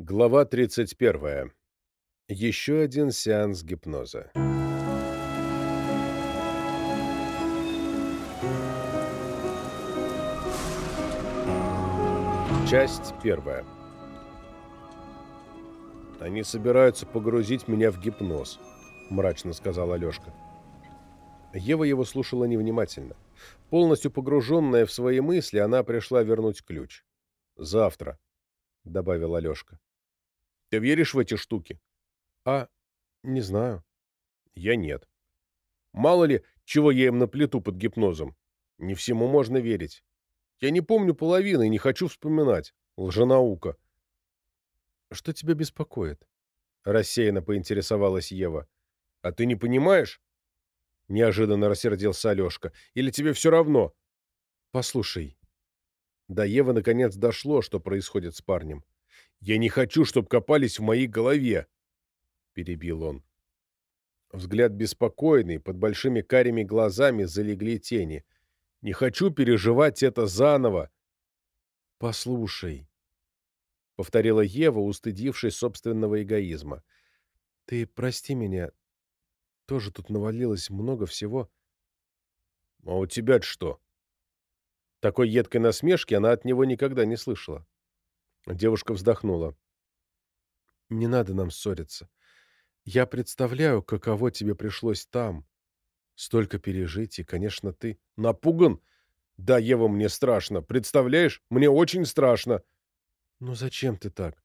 Глава 31. Еще один сеанс гипноза. Часть первая. «Они собираются погрузить меня в гипноз», — мрачно сказал Алешка. Ева его слушала невнимательно. Полностью погруженная в свои мысли, она пришла вернуть ключ. «Завтра», — добавил Алешка. Ты веришь в эти штуки? А, не знаю. Я нет. Мало ли, чего я им наплету под гипнозом. Не всему можно верить. Я не помню половины и не хочу вспоминать. Лженаука. Что тебя беспокоит? Рассеянно поинтересовалась Ева. А ты не понимаешь? Неожиданно рассердился Алешка. Или тебе все равно? Послушай. До Евы наконец дошло, что происходит с парнем. Я не хочу, чтобы копались в моей голове, — перебил он. Взгляд беспокойный, под большими карими глазами залегли тени. Не хочу переживать это заново. — Послушай, — повторила Ева, устыдившись собственного эгоизма. — Ты прости меня. Тоже тут навалилось много всего. — А у тебя что? Такой едкой насмешки она от него никогда не слышала. Девушка вздохнула. «Не надо нам ссориться. Я представляю, каково тебе пришлось там. Столько пережить, и, конечно, ты...» «Напуган? Да, Ева, мне страшно. Представляешь, мне очень страшно». «Ну зачем ты так?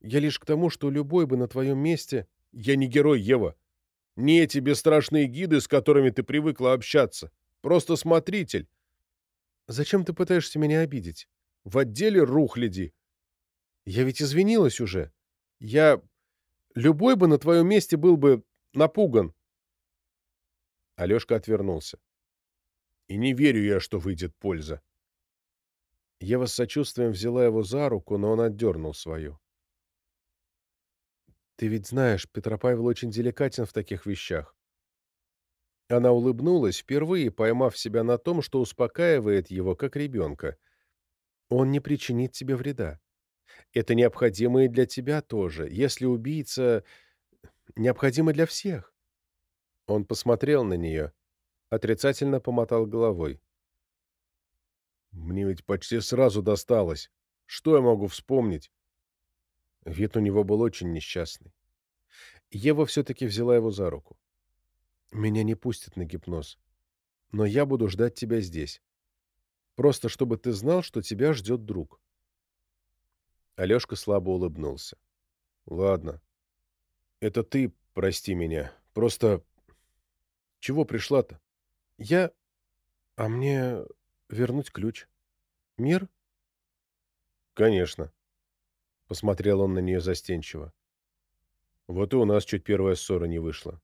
Я лишь к тому, что любой бы на твоем месте...» «Я не герой, Ева. Не эти бесстрашные гиды, с которыми ты привыкла общаться. Просто смотритель». «Зачем ты пытаешься меня обидеть?» «В отделе рухляди. Я ведь извинилась уже. Я... Любой бы на твоем месте был бы напуган. Алешка отвернулся. И не верю я, что выйдет польза. Ева с сочувствием взяла его за руку, но он отдернул свою. «Ты ведь знаешь, Петропавел очень деликатен в таких вещах». Она улыбнулась, впервые поймав себя на том, что успокаивает его, как ребенка. «Он не причинит тебе вреда. Это необходимо и для тебя тоже. Если убийца... Необходимо для всех. Он посмотрел на нее, отрицательно помотал головой. «Мне ведь почти сразу досталось. Что я могу вспомнить?» Вид у него был очень несчастный. Ева все-таки взяла его за руку. «Меня не пустят на гипноз. Но я буду ждать тебя здесь. Просто чтобы ты знал, что тебя ждет друг». Алешка слабо улыбнулся. «Ладно. Это ты прости меня. Просто... Чего пришла-то? Я... А мне вернуть ключ. Мир?» «Конечно». Посмотрел он на нее застенчиво. «Вот и у нас чуть первая ссора не вышла».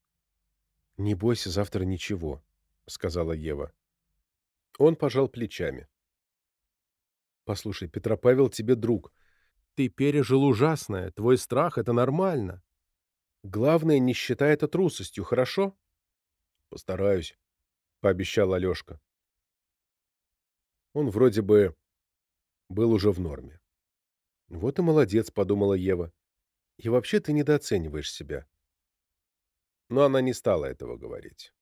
«Не бойся завтра ничего», — сказала Ева. Он пожал плечами. «Послушай, Петропавел тебе друг. Ты пережил ужасное, твой страх — это нормально. Главное, не считай это трусостью, хорошо? Постараюсь, — пообещал Алешка. Он вроде бы был уже в норме. Вот и молодец, — подумала Ева. И вообще ты недооцениваешь себя. Но она не стала этого говорить.